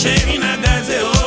cheirina da zeola.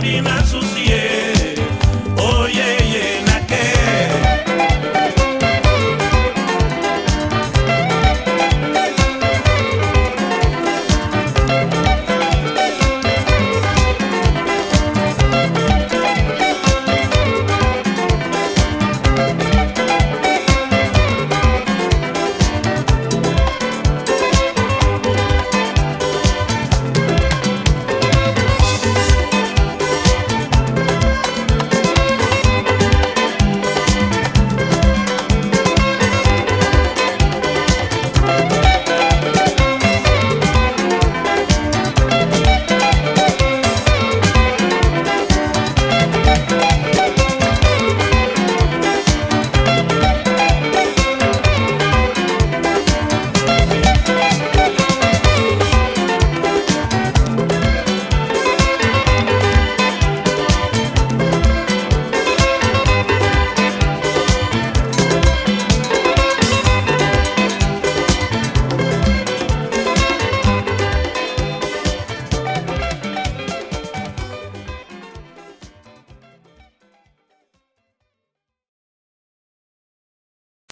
lágrimas sus.